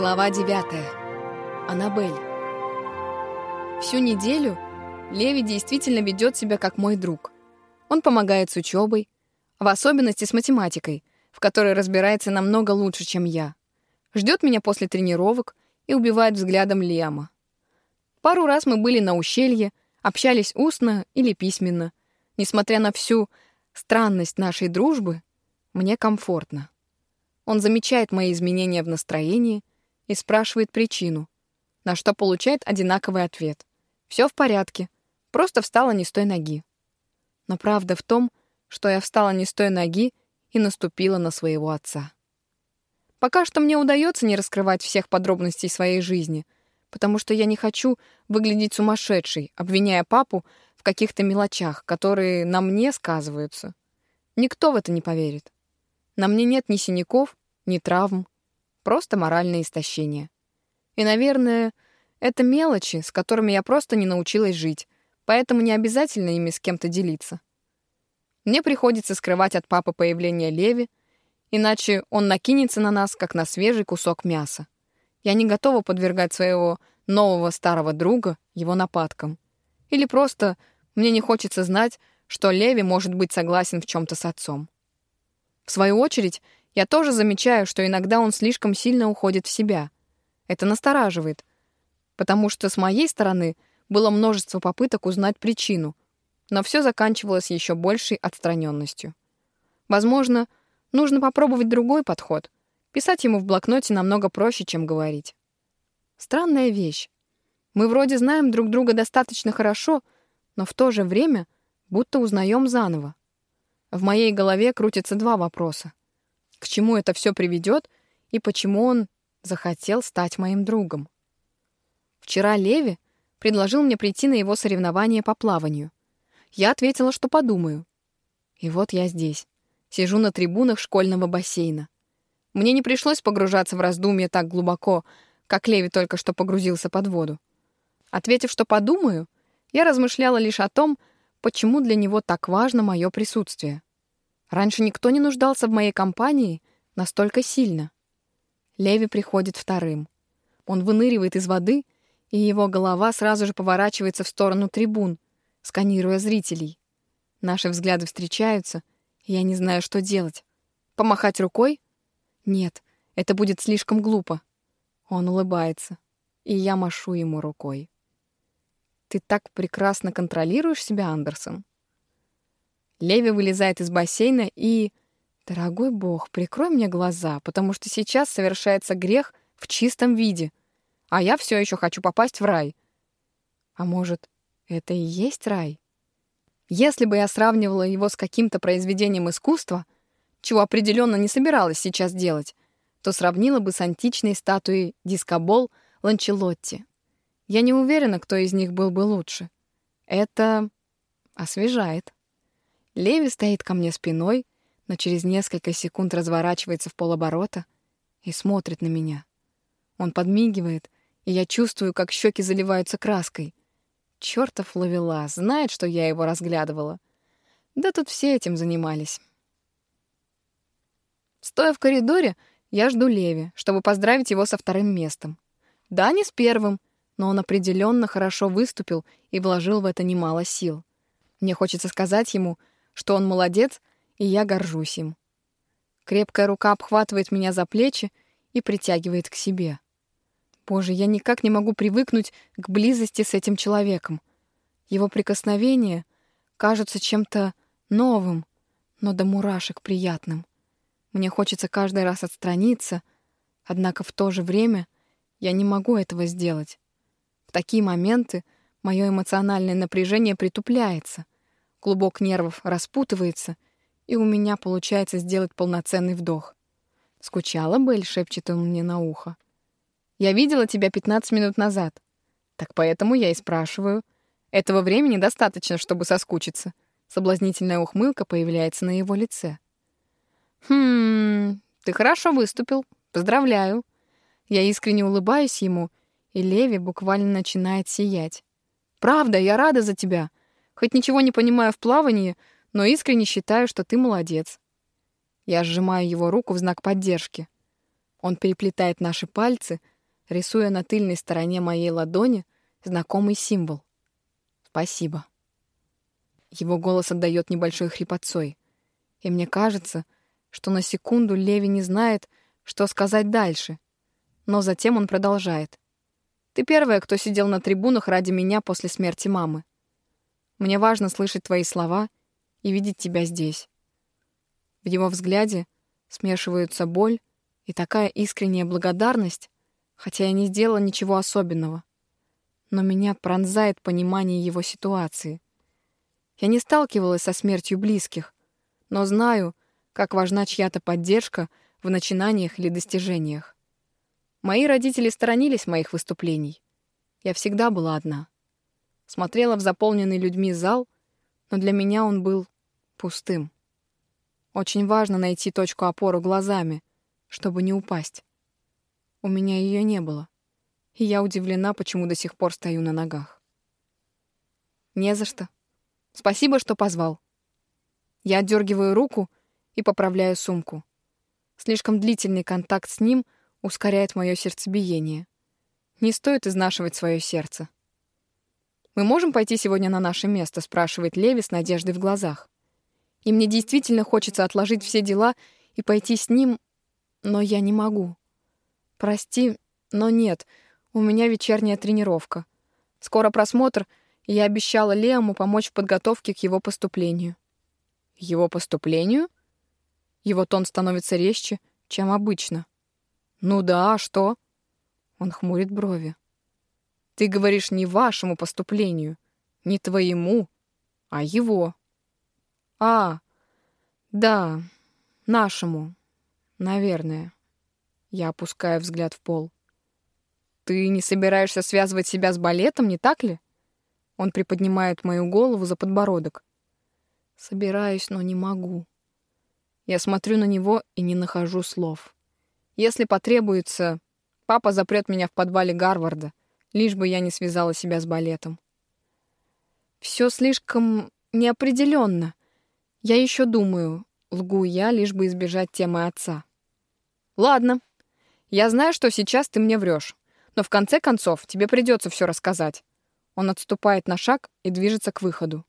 Глава 9. Аннабель. Всю неделю Леви действительно ведет себя как мой друг. Он помогает с учебой, в особенности с математикой, в которой разбирается намного лучше, чем я. Ждет меня после тренировок и убивает взглядом Лиама. Пару раз мы были на ущелье, общались устно или письменно. Несмотря на всю странность нашей дружбы, мне комфортно. Он замечает мои изменения в настроении — и спрашивает причину, на что получает одинаковый ответ. Все в порядке, просто встала не с той ноги. Но правда в том, что я встала не с той ноги и наступила на своего отца. Пока что мне удается не раскрывать всех подробностей своей жизни, потому что я не хочу выглядеть сумасшедшей, обвиняя папу в каких-то мелочах, которые на мне сказываются. Никто в это не поверит. На мне нет ни синяков, ни травм, Просто моральное истощение. И, наверное, это мелочи, с которыми я просто не научилась жить, поэтому не обязательно ими с кем-то делиться. Мне приходится скрывать от папы появление Леви, иначе он накинется на нас, как на свежий кусок мяса. Я не готова подвергать своего нового старого друга его нападкам. Или просто мне не хочется знать, что Леви может быть согласен в чем-то с отцом. В свою очередь, я тоже замечаю, что иногда он слишком сильно уходит в себя. Это настораживает, потому что с моей стороны было множество попыток узнать причину, но все заканчивалось еще большей отстраненностью. Возможно, нужно попробовать другой подход. Писать ему в блокноте намного проще, чем говорить. Странная вещь. Мы вроде знаем друг друга достаточно хорошо, но в то же время будто узнаем заново. В моей голове крутятся два вопроса к чему это все приведет и почему он захотел стать моим другом. Вчера Леви предложил мне прийти на его соревнования по плаванию. Я ответила, что подумаю. И вот я здесь, сижу на трибунах школьного бассейна. Мне не пришлось погружаться в раздумья так глубоко, как Леви только что погрузился под воду. Ответив, что подумаю, я размышляла лишь о том, почему для него так важно мое присутствие. Раньше никто не нуждался в моей компании настолько сильно. Леви приходит вторым. Он выныривает из воды, и его голова сразу же поворачивается в сторону трибун, сканируя зрителей. Наши взгляды встречаются, и я не знаю, что делать. Помахать рукой? Нет, это будет слишком глупо. Он улыбается, и я машу ему рукой. Ты так прекрасно контролируешь себя, Андерсон. Леви вылезает из бассейна и... Дорогой бог, прикрой мне глаза, потому что сейчас совершается грех в чистом виде, а я все еще хочу попасть в рай. А может, это и есть рай? Если бы я сравнивала его с каким-то произведением искусства, чего определенно не собиралась сейчас делать, то сравнила бы с античной статуей дискобол Ланчелотти. Я не уверена, кто из них был бы лучше. Это освежает. Леви стоит ко мне спиной, но через несколько секунд разворачивается в полоборота и смотрит на меня. Он подмигивает, и я чувствую, как щеки заливаются краской. Чёртов ловела, знает, что я его разглядывала. Да тут все этим занимались. Стоя в коридоре, я жду Леви, чтобы поздравить его со вторым местом. Да, не с первым, но он определенно хорошо выступил и вложил в это немало сил. Мне хочется сказать ему — что он молодец, и я горжусь им. Крепкая рука обхватывает меня за плечи и притягивает к себе. Боже, я никак не могу привыкнуть к близости с этим человеком. Его прикосновения кажутся чем-то новым, но до мурашек приятным. Мне хочется каждый раз отстраниться, однако в то же время я не могу этого сделать. В такие моменты мое эмоциональное напряжение притупляется — Клубок нервов распутывается, и у меня получается сделать полноценный вдох. «Скучала, Белль?» — шепчет он мне на ухо. «Я видела тебя 15 минут назад. Так поэтому я и спрашиваю. Этого времени достаточно, чтобы соскучиться». Соблазнительная ухмылка появляется на его лице. «Хм, ты хорошо выступил. Поздравляю». Я искренне улыбаюсь ему, и Леви буквально начинает сиять. «Правда, я рада за тебя. Хоть ничего не понимаю в плавании, но искренне считаю, что ты молодец. Я сжимаю его руку в знак поддержки. Он переплетает наши пальцы, рисуя на тыльной стороне моей ладони знакомый символ. «Спасибо». Его голос отдает небольшой хрипотцой, и мне кажется, что на секунду Леви не знает, что сказать дальше. Но затем он продолжает. «Ты первая, кто сидел на трибунах ради меня после смерти мамы. Мне важно слышать твои слова и видеть тебя здесь». В его взгляде смешиваются боль и такая искренняя благодарность, хотя я не сделала ничего особенного. Но меня пронзает понимание его ситуации. Я не сталкивалась со смертью близких, но знаю, как важна чья-то поддержка в начинаниях или достижениях. Мои родители сторонились моих выступлений. Я всегда была одна. Смотрела в заполненный людьми зал, но для меня он был пустым. Очень важно найти точку опоры глазами, чтобы не упасть. У меня ее не было, и я удивлена, почему до сих пор стою на ногах. Не за что. Спасибо, что позвал. Я отдергиваю руку и поправляю сумку. Слишком длительный контакт с ним ускоряет мое сердцебиение. Не стоит изнашивать свое сердце. «Мы можем пойти сегодня на наше место?» — спрашивает Леви с надеждой в глазах. И мне действительно хочется отложить все дела и пойти с ним, но я не могу. Прости, но нет, у меня вечерняя тренировка. Скоро просмотр, и я обещала Леому помочь в подготовке к его поступлению. Его поступлению? Его тон становится резче, чем обычно. Ну да, а что? Он хмурит брови. Ты говоришь не вашему поступлению, не твоему, а его. А, да, нашему, наверное. Я опускаю взгляд в пол. Ты не собираешься связывать себя с балетом, не так ли? Он приподнимает мою голову за подбородок. Собираюсь, но не могу. Я смотрю на него и не нахожу слов. Если потребуется, папа запрет меня в подвале Гарварда, лишь бы я не связала себя с балетом. Все слишком неопределенно. Я еще думаю, лгу я, лишь бы избежать темы отца. Ладно, я знаю, что сейчас ты мне врешь, но в конце концов тебе придется все рассказать. Он отступает на шаг и движется к выходу.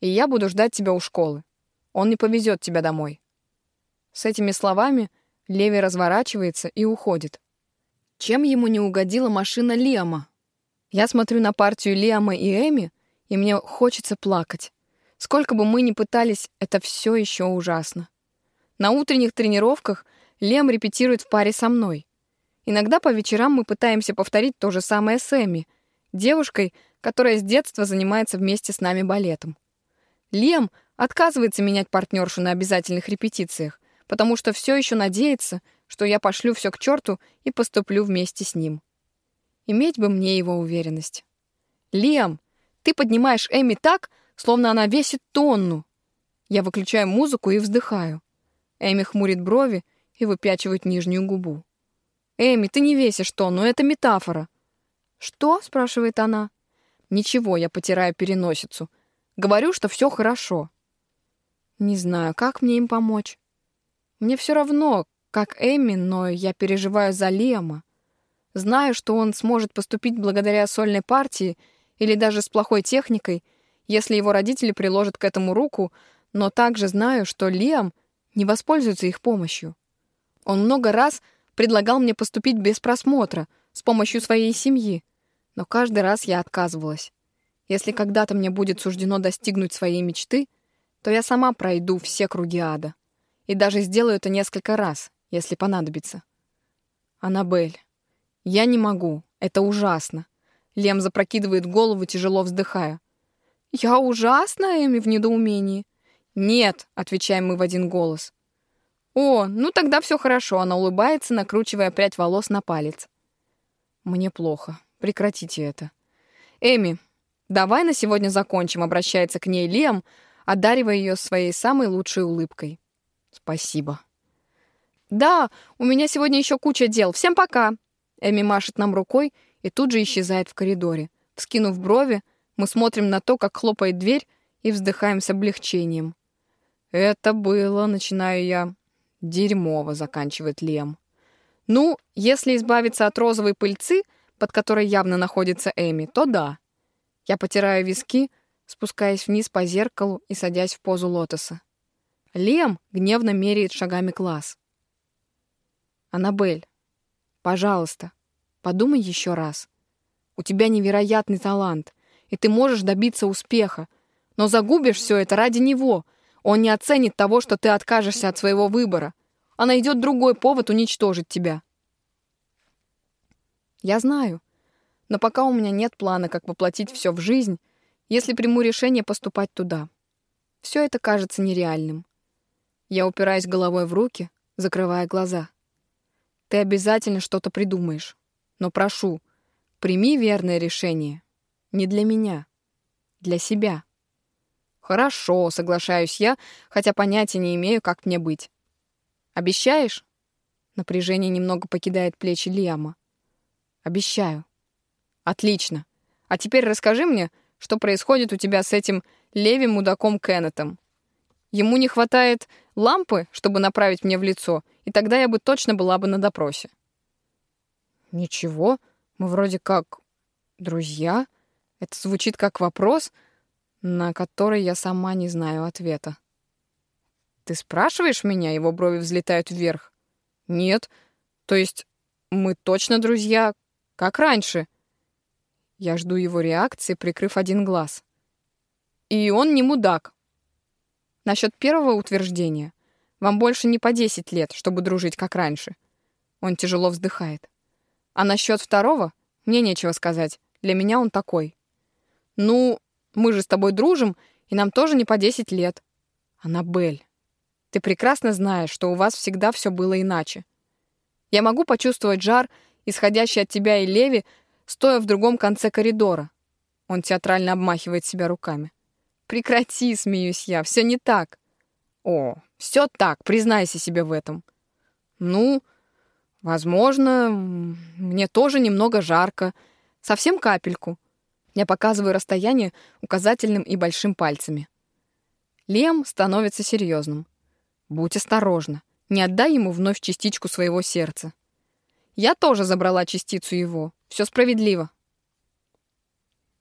И я буду ждать тебя у школы. Он не повезет тебя домой. С этими словами Леви разворачивается и уходит. Чем ему не угодила машина Лиама? Я смотрю на партию Лиама и Эми, и мне хочется плакать. Сколько бы мы ни пытались, это все еще ужасно. На утренних тренировках Лем репетирует в паре со мной. Иногда по вечерам мы пытаемся повторить то же самое с Эми, девушкой, которая с детства занимается вместе с нами балетом. Лем отказывается менять партнершу на обязательных репетициях, потому что все еще надеется, что я пошлю все к черту и поступлю вместе с ним. Иметь бы мне его уверенность. Лем, ты поднимаешь Эми так, словно она весит тонну. Я выключаю музыку и вздыхаю. Эми хмурит брови и выпячивает нижнюю губу. «Эми, ты не весишь тонну, это метафора». «Что?» — спрашивает она. «Ничего, я потираю переносицу. Говорю, что все хорошо». Не знаю, как мне им помочь. Мне все равно, как Эми, но я переживаю за Лема. Знаю, что он сможет поступить благодаря сольной партии или даже с плохой техникой, если его родители приложат к этому руку, но также знаю, что Лиам не воспользуется их помощью. Он много раз предлагал мне поступить без просмотра, с помощью своей семьи, но каждый раз я отказывалась. Если когда-то мне будет суждено достигнуть своей мечты, то я сама пройду все круги ада. И даже сделаю это несколько раз, если понадобится. Аннабель, я не могу, это ужасно. Лем запрокидывает голову, тяжело вздыхая. «Я ужасна, Эми, в недоумении». «Нет», — отвечаем мы в один голос. «О, ну тогда все хорошо», — она улыбается, накручивая прядь волос на палец. «Мне плохо. Прекратите это». «Эми, давай на сегодня закончим», — обращается к ней Лем, одаривая ее своей самой лучшей улыбкой. «Спасибо». «Да, у меня сегодня еще куча дел. Всем пока!» Эми машет нам рукой и тут же исчезает в коридоре. Вскинув брови, мы смотрим на то, как хлопает дверь, и вздыхаем с облегчением. «Это было», — начинаю я. «Дерьмово», — заканчивает Лем. Ну, если избавиться от розовой пыльцы, под которой явно находится Эми, то да. Я потираю виски, спускаясь вниз по зеркалу и садясь в позу лотоса. Лем гневно меряет шагами класс. «Аннабель, пожалуйста, подумай еще раз. У тебя невероятный талант, и ты можешь добиться успеха, но загубишь все это ради него. Он не оценит того, что ты откажешься от своего выбора, а найдет другой повод уничтожить тебя». Я знаю, но пока у меня нет плана, как воплотить все в жизнь, если приму решение поступать туда. Все это кажется нереальным. Я упираюсь головой в руки, закрывая глаза. Ты обязательно что-то придумаешь. Но прошу, прими верное решение. Не для меня. Для себя. Хорошо, соглашаюсь я, хотя понятия не имею, как мне быть. Обещаешь? Напряжение немного покидает плечи Лиама. Обещаю. Отлично. А теперь расскажи мне, что происходит у тебя с этим левим-мудаком Кеннетом. Ему не хватает лампы, чтобы направить мне в лицо, и тогда я бы точно была бы на допросе. Ничего, мы вроде как друзья. Это звучит как вопрос, на который я сама не знаю ответа. Ты спрашиваешь меня? Его брови взлетают вверх. Нет. То есть мы точно друзья, как раньше. Я жду его реакции, прикрыв один глаз. И он не мудак. Насчет первого утверждения. Вам больше не по 10 лет, чтобы дружить, как раньше. Он тяжело вздыхает. А насчет второго мне нечего сказать. Для меня он такой. Ну, мы же с тобой дружим, и нам тоже не по 10 лет. Аннабель, ты прекрасно знаешь, что у вас всегда все было иначе. Я могу почувствовать жар, исходящий от тебя и Леви, стоя в другом конце коридора. Он театрально обмахивает себя руками. Прекрати, смеюсь я, все не так. О, все так, признайся себе в этом. Ну, возможно, мне тоже немного жарко. Совсем капельку. Я показываю расстояние указательным и большим пальцами. Лем становится серьезным. Будь осторожна, не отдай ему вновь частичку своего сердца. Я тоже забрала частицу его. Все справедливо.